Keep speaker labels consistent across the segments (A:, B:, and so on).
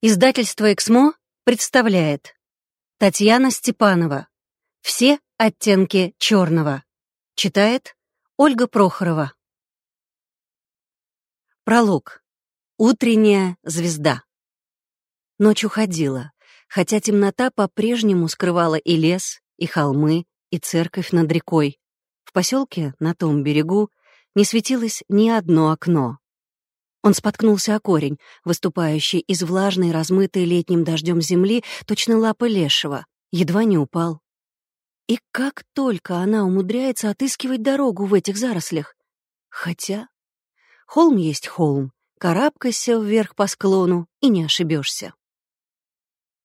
A: Издательство «Эксмо» представляет Татьяна Степанова «Все оттенки черного». Читает Ольга Прохорова. Пролог. Утренняя звезда. Ночь уходила, хотя темнота по-прежнему скрывала и лес, и холмы, и церковь над рекой. В поселке, на том берегу, не светилось ни одно окно. Он споткнулся о корень, выступающий из влажной, размытой летним дождем земли, точно лапы лешего, едва не упал. И как только она умудряется отыскивать дорогу в этих зарослях. Хотя холм есть холм, карабкайся вверх по склону и не ошибешься.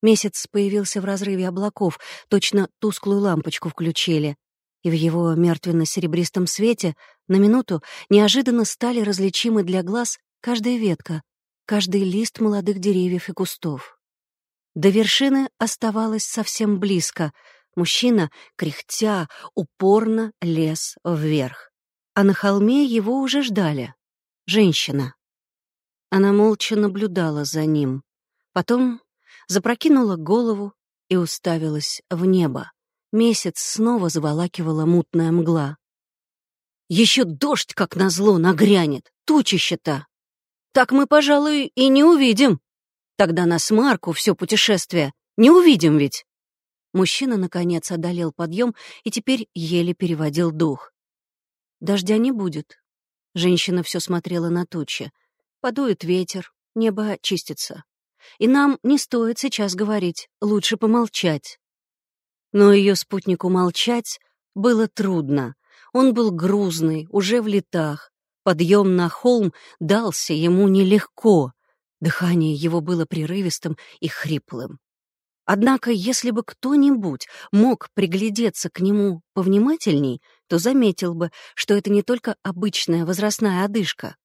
A: Месяц появился в разрыве облаков, точно тусклую лампочку включили, и в его мертвенно-серебристом свете на минуту неожиданно стали различимы для глаз каждая ветка, каждый лист молодых деревьев и кустов. До вершины оставалось совсем близко. Мужчина, кряхтя, упорно лез вверх. А на холме его уже ждали. Женщина. Она молча наблюдала за ним. Потом запрокинула голову и уставилась в небо. Месяц снова заволакивала мутная мгла. Еще дождь, как назло, нагрянет, тучище-то так мы, пожалуй, и не увидим. Тогда нас Марку все путешествие не увидим ведь. Мужчина, наконец, одолел подъем и теперь еле переводил дух. Дождя не будет. Женщина все смотрела на тучи. Подует ветер, небо очистится. И нам не стоит сейчас говорить, лучше помолчать. Но ее спутнику молчать было трудно. Он был грузный, уже в летах, Подъем на холм дался ему нелегко. Дыхание его было прерывистым и хриплым. Однако, если бы кто-нибудь мог приглядеться к нему повнимательней, то заметил бы, что это не только обычная возрастная одышка.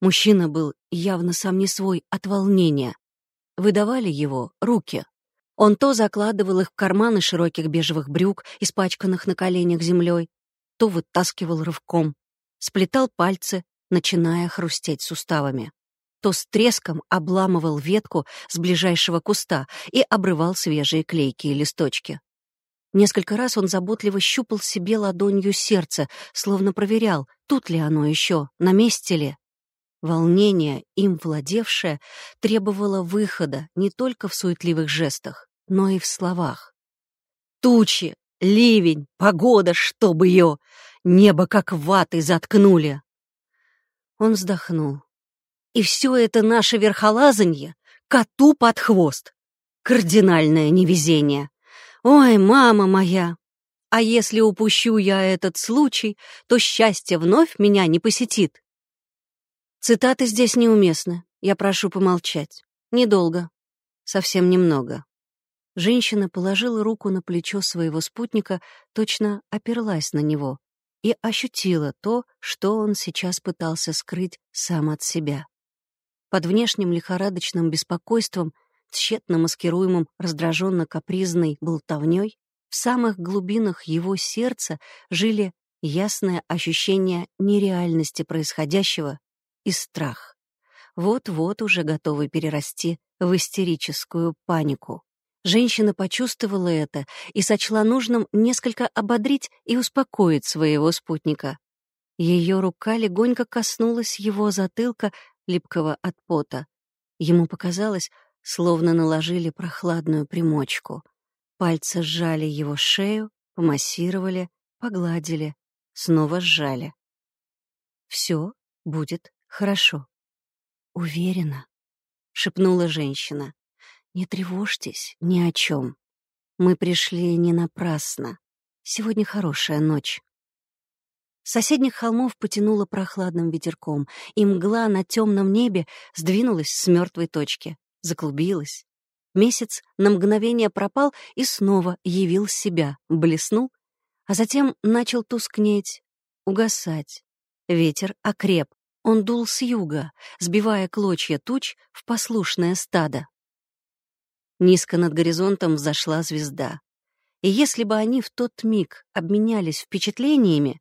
A: Мужчина был явно сам не свой от волнения. Выдавали его руки. Он то закладывал их в карманы широких бежевых брюк, испачканных на коленях землей, то вытаскивал рывком сплетал пальцы, начиная хрустеть суставами. То с треском обламывал ветку с ближайшего куста и обрывал свежие клейкие листочки. Несколько раз он заботливо щупал себе ладонью сердце, словно проверял, тут ли оно еще, на месте ли. Волнение, им владевшее, требовало выхода не только в суетливых жестах, но и в словах. «Тучи! Ливень! Погода, чтобы ее! Небо как ватой заткнули. Он вздохнул. И все это наше верхолазанье коту под хвост. Кардинальное невезение. Ой, мама моя! А если упущу я этот случай, то счастье вновь меня не посетит. Цитаты здесь неуместны. Я прошу помолчать. Недолго. Совсем немного. Женщина положила руку на плечо своего спутника, точно оперлась на него и ощутила то, что он сейчас пытался скрыть сам от себя. Под внешним лихорадочным беспокойством, тщетно маскируемым раздраженно-капризной болтовней, в самых глубинах его сердца жили ясное ощущение нереальности происходящего и страх. Вот-вот уже готовы перерасти в истерическую панику. Женщина почувствовала это и сочла нужным несколько ободрить и успокоить своего спутника. Ее рука легонько коснулась его затылка, липкого от пота. Ему показалось, словно наложили прохладную примочку. Пальцы сжали его шею, помассировали, погладили, снова сжали. «Все будет хорошо». «Уверена», — шепнула женщина. Не тревожьтесь ни о чем. Мы пришли не напрасно. Сегодня хорошая ночь. С соседних холмов потянуло прохладным ветерком, и мгла на темном небе сдвинулась с мертвой точки, заклубилась. Месяц на мгновение пропал и снова явил себя, блеснул, а затем начал тускнеть, угасать. Ветер окреп, он дул с юга, сбивая клочья туч в послушное стадо. Низко над горизонтом взошла звезда. И если бы они в тот миг обменялись впечатлениями,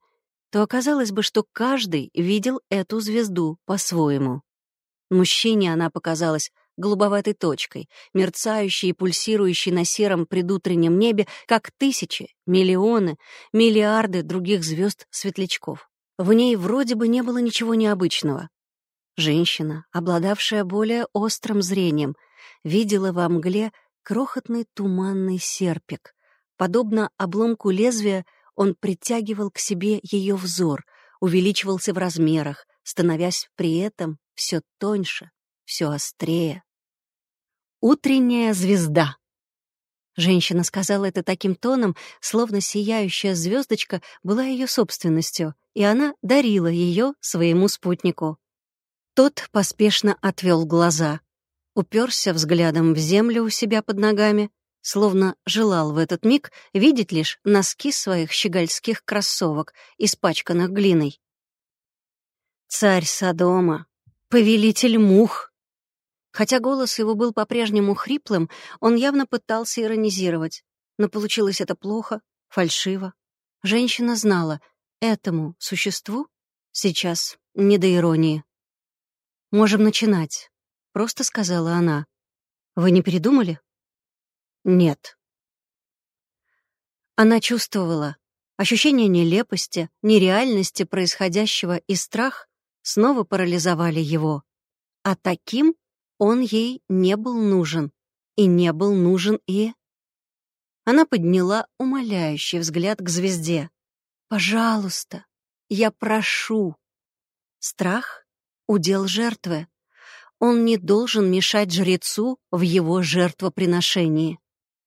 A: то оказалось бы, что каждый видел эту звезду по-своему. Мужчине она показалась голубоватой точкой, мерцающей и пульсирующей на сером предутреннем небе, как тысячи, миллионы, миллиарды других звезд-светлячков. В ней вроде бы не было ничего необычного. Женщина, обладавшая более острым зрением, видела во мгле крохотный туманный серпик. Подобно обломку лезвия, он притягивал к себе ее взор, увеличивался в размерах, становясь при этом все тоньше, все острее. «Утренняя звезда!» Женщина сказала это таким тоном, словно сияющая звездочка была ее собственностью, и она дарила ее своему спутнику. Тот поспешно отвел глаза, уперся взглядом в землю у себя под ногами, словно желал в этот миг видеть лишь носки своих щегольских кроссовок, испачканных глиной. «Царь Содома! Повелитель мух!» Хотя голос его был по-прежнему хриплым, он явно пытался иронизировать. Но получилось это плохо, фальшиво. Женщина знала, этому существу сейчас не до иронии. «Можем начинать», — просто сказала она. «Вы не передумали?» «Нет». Она чувствовала. Ощущение нелепости, нереальности происходящего и страх снова парализовали его. А таким он ей не был нужен. И не был нужен и... Она подняла умоляющий взгляд к звезде. «Пожалуйста, я прошу». Страх — удел жертвы. Он не должен мешать жрецу в его жертвоприношении.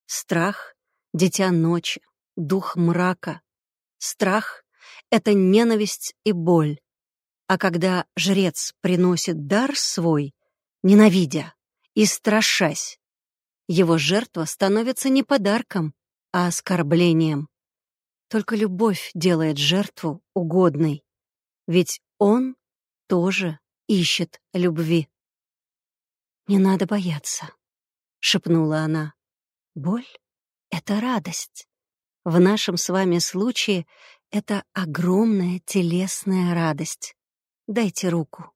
A: Страх — дитя ночи, дух мрака. Страх — это ненависть и боль. А когда жрец приносит дар свой, ненавидя и страшась. Его жертва становится не подарком, а оскорблением. Только любовь делает жертву угодной, ведь он тоже ищет любви. «Не надо бояться», — шепнула она. «Боль — это радость. В нашем с вами случае это огромная телесная радость. Дайте руку».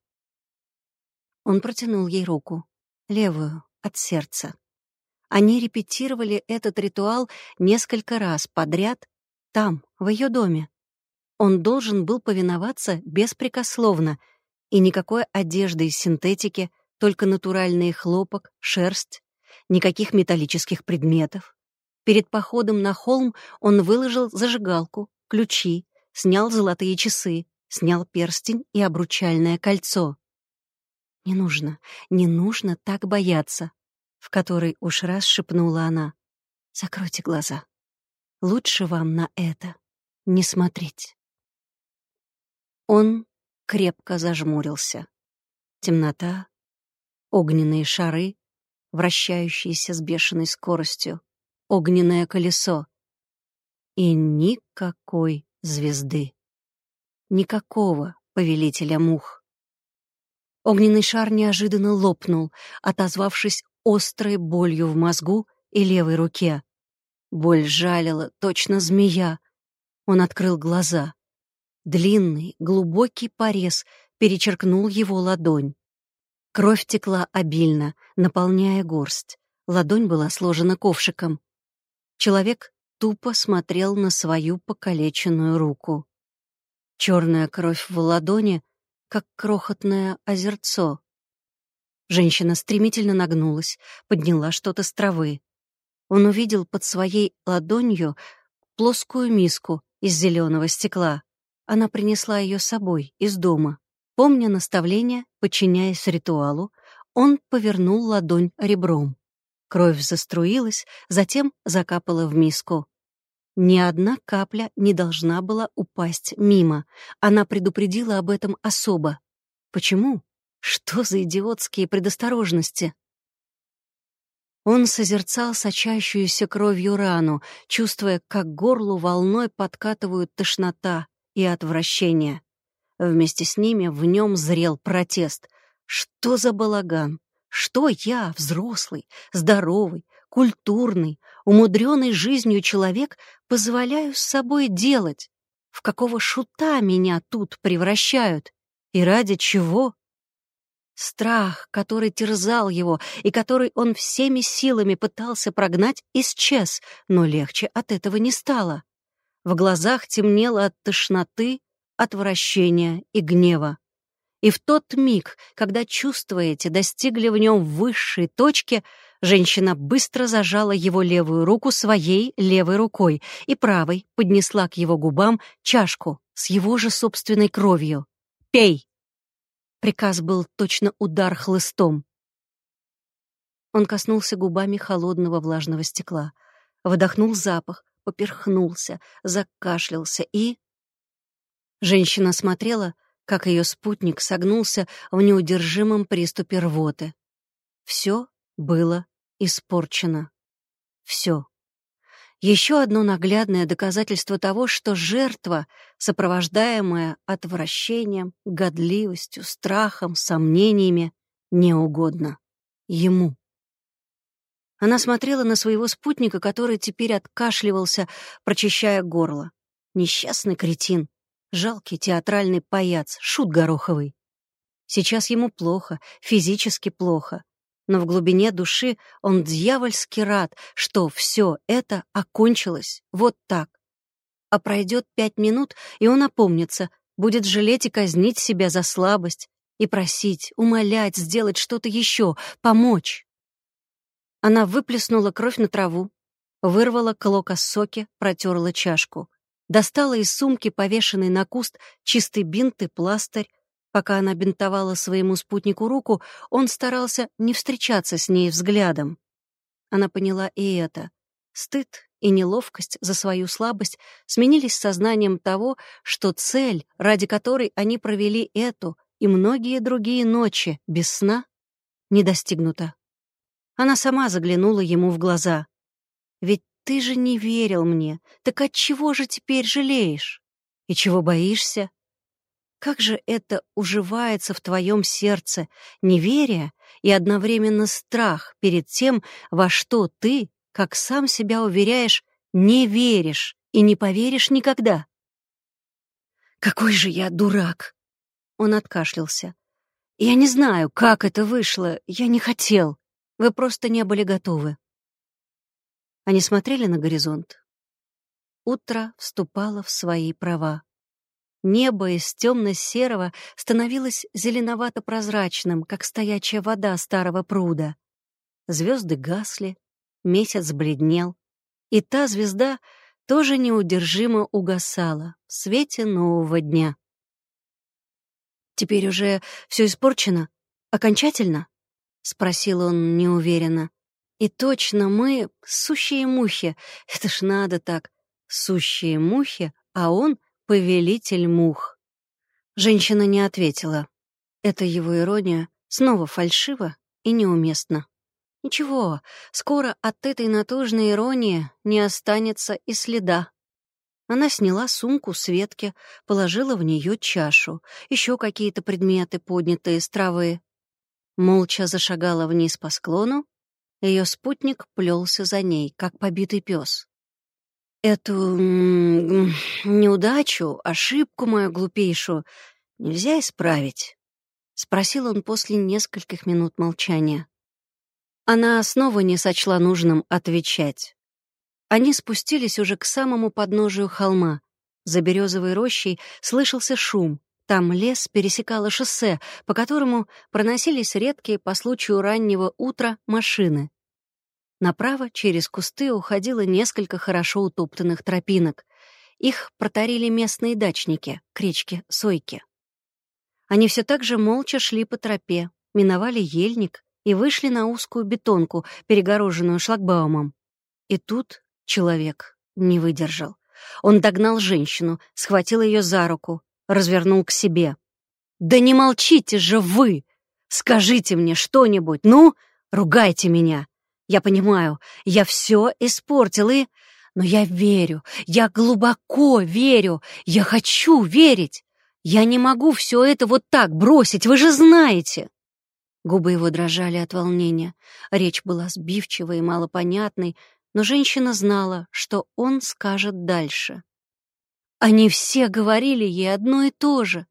A: Он протянул ей руку, левую, от сердца. Они репетировали этот ритуал несколько раз подряд там, в ее доме. Он должен был повиноваться беспрекословно, и никакой одежды из синтетики, только натуральный хлопок, шерсть, никаких металлических предметов. Перед походом на холм он выложил зажигалку, ключи, снял золотые часы, снял перстень и обручальное кольцо. «Не нужно, не нужно так бояться», — в который уж раз шепнула она. «Закройте глаза. Лучше вам на это не смотреть». Он крепко зажмурился. Темнота, огненные шары, вращающиеся с бешеной скоростью, огненное колесо. И никакой звезды. Никакого повелителя мух. Огненный шар неожиданно лопнул, отозвавшись острой болью в мозгу и левой руке. Боль жалила, точно змея. Он открыл глаза. Длинный, глубокий порез перечеркнул его ладонь. Кровь текла обильно, наполняя горсть. Ладонь была сложена ковшиком. Человек тупо смотрел на свою покалеченную руку. Черная кровь в ладони — как крохотное озерцо. Женщина стремительно нагнулась, подняла что-то с травы. Он увидел под своей ладонью плоскую миску из зеленого стекла. Она принесла ее с собой из дома. Помня наставление, подчиняясь ритуалу, он повернул ладонь ребром. Кровь заструилась, затем закапала в миску. Ни одна капля не должна была упасть мимо. Она предупредила об этом особо. Почему? Что за идиотские предосторожности? Он созерцал сочащуюся кровью рану, чувствуя, как горлу волной подкатывают тошнота и отвращение. Вместе с ними в нем зрел протест. Что за балаган? Что я, взрослый, здоровый, культурный, умудренный жизнью человек, позволяю с собой делать? В какого шута меня тут превращают? И ради чего? Страх, который терзал его и который он всеми силами пытался прогнать, исчез, но легче от этого не стало. В глазах темнело от тошноты, отвращения и гнева. И в тот миг, когда чувства эти достигли в нем высшей точки, женщина быстро зажала его левую руку своей левой рукой и правой поднесла к его губам чашку с его же собственной кровью. «Пей!» Приказ был точно удар хлыстом. Он коснулся губами холодного влажного стекла, выдохнул запах, поперхнулся, закашлялся и... Женщина смотрела, как ее спутник согнулся в неудержимом приступе рвоты. Все было испорчено. Все. Еще одно наглядное доказательство того, что жертва, сопровождаемая отвращением, годливостью, страхом, сомнениями, не угодно ему. Она смотрела на своего спутника, который теперь откашливался, прочищая горло. Несчастный кретин, жалкий театральный паяц, шут гороховый. Сейчас ему плохо, физически плохо но в глубине души он дьявольски рад, что все это окончилось вот так. А пройдет пять минут, и он опомнится, будет жалеть и казнить себя за слабость, и просить, умолять сделать что-то еще, помочь. Она выплеснула кровь на траву, вырвала клок соки, протерла чашку, достала из сумки, повешенный на куст, чистый бинт и пластырь, Пока она бинтовала своему спутнику руку, он старался не встречаться с ней взглядом. Она поняла и это. Стыд и неловкость за свою слабость сменились сознанием того, что цель, ради которой они провели эту и многие другие ночи без сна, не достигнута. Она сама заглянула ему в глаза. «Ведь ты же не верил мне, так от чего же теперь жалеешь? И чего боишься?» Как же это уживается в твоем сердце, неверие и одновременно страх перед тем, во что ты, как сам себя уверяешь, не веришь и не поверишь никогда? «Какой же я дурак!» Он откашлялся. «Я не знаю, как это вышло. Я не хотел. Вы просто не были готовы». Они смотрели на горизонт. Утро вступало в свои права. Небо из темно-серого становилось зеленовато-прозрачным, как стоячая вода старого пруда. Звезды гасли, месяц бледнел, и та звезда тоже неудержимо угасала в свете нового дня. «Теперь уже все испорчено? Окончательно?» — спросил он неуверенно. «И точно мы — сущие мухи. Это ж надо так. Сущие мухи, а он повелитель мух. Женщина не ответила. Это его ирония снова фальшива и неуместна. Ничего, скоро от этой натужной иронии не останется и следа. Она сняла сумку с ветки, положила в нее чашу, еще какие-то предметы, поднятые с травы. Молча зашагала вниз по склону, ее спутник плелся за ней, как побитый пес. Эту неудачу, ошибку мою глупейшую нельзя исправить? Спросил он после нескольких минут молчания. Она снова не сочла нужным отвечать. Они спустились уже к самому подножию холма. За березовой рощей слышался шум. Там лес пересекало шоссе, по которому проносились редкие по случаю раннего утра машины. Направо через кусты уходило несколько хорошо утоптанных тропинок. Их протарили местные дачники к речке Сойке. Они все так же молча шли по тропе, миновали ельник и вышли на узкую бетонку, перегороженную шлагбаумом. И тут человек не выдержал. Он догнал женщину, схватил ее за руку, развернул к себе. «Да не молчите же вы! Скажите мне что-нибудь, ну, ругайте меня! Я понимаю, я все испортил и... Но я верю, я глубоко верю, я хочу верить. Я не могу все это вот так бросить, вы же знаете. Губы его дрожали от волнения. Речь была сбивчивой и малопонятной, но женщина знала, что он скажет дальше. Они все говорили ей одно и то же.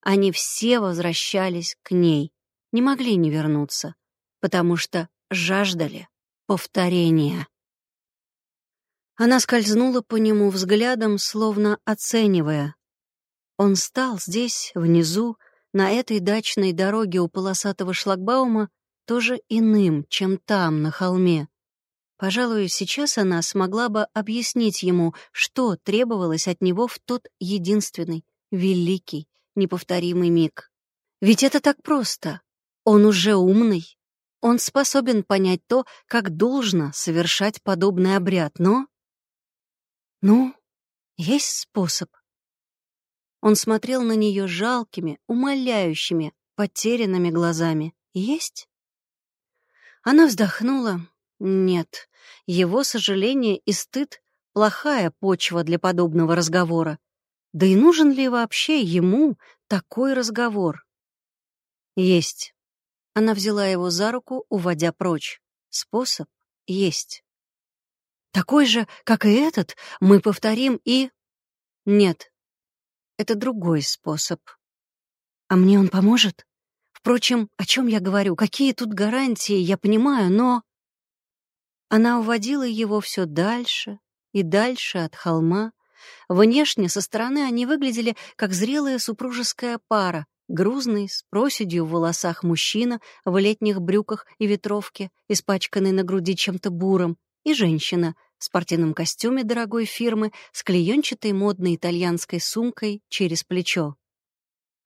A: Они все возвращались к ней. не могли не вернуться, потому что жаждали повторения. Она скользнула по нему взглядом, словно оценивая. Он стал здесь, внизу, на этой дачной дороге у полосатого шлагбаума, тоже иным, чем там, на холме. Пожалуй, сейчас она смогла бы объяснить ему, что требовалось от него в тот единственный, великий, неповторимый миг. Ведь это так просто. Он уже умный. Он способен понять то, как должно совершать подобный обряд, но... Ну, есть способ. Он смотрел на нее жалкими, умоляющими, потерянными глазами. Есть? Она вздохнула. Нет, его сожаление и стыд — плохая почва для подобного разговора. Да и нужен ли вообще ему такой разговор? Есть. Она взяла его за руку, уводя прочь. Способ есть. Такой же, как и этот, мы повторим и... Нет, это другой способ. А мне он поможет? Впрочем, о чем я говорю? Какие тут гарантии, я понимаю, но... Она уводила его все дальше и дальше от холма. Внешне, со стороны, они выглядели как зрелая супружеская пара, грузный, с проседью в волосах мужчина в летних брюках и ветровке, испачканный на груди чем-то буром, и женщина в спортивном костюме дорогой фирмы с клеенчатой модной итальянской сумкой через плечо.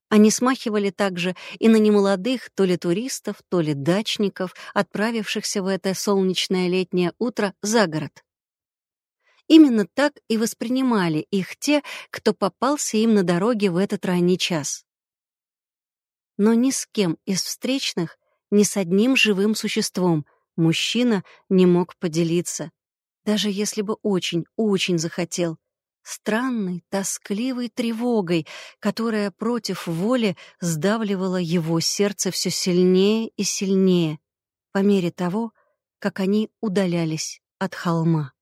A: Они смахивали также и на немолодых то ли туристов, то ли дачников, отправившихся в это солнечное летнее утро за город. Именно так и воспринимали их те, кто попался им на дороге в этот ранний час. Но ни с кем из встречных, ни с одним живым существом мужчина не мог поделиться, даже если бы очень-очень захотел — странной, тоскливой тревогой, которая против воли сдавливала его сердце все сильнее и сильнее по мере того, как они удалялись от холма.